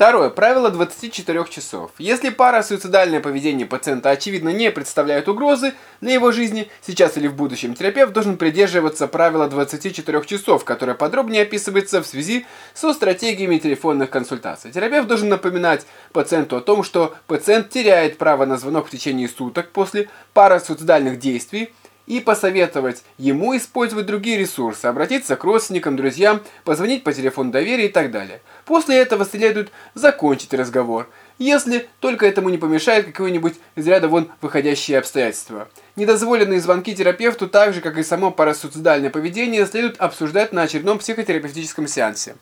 Второе. Правило 24 часов. Если пара суицидальное поведение пациента очевидно не представляет угрозы для его жизни, сейчас или в будущем, терапевт должен придерживаться правила 24 часов, которое подробнее описывается в связи со стратегиями телефонных консультаций. Терапевт должен напоминать пациенту о том, что пациент теряет право на звонок в течение суток после парасуицидальных действий, и посоветовать ему использовать другие ресурсы, обратиться к родственникам, друзьям, позвонить по телефону доверия и так далее. После этого следует закончить разговор, если только этому не помешает какое-нибудь из ряда вон выходящие обстоятельства. Недозволенные звонки терапевту, так же как и само парасуицидальное поведение, следует обсуждать на очередном психотерапевтическом сеансе.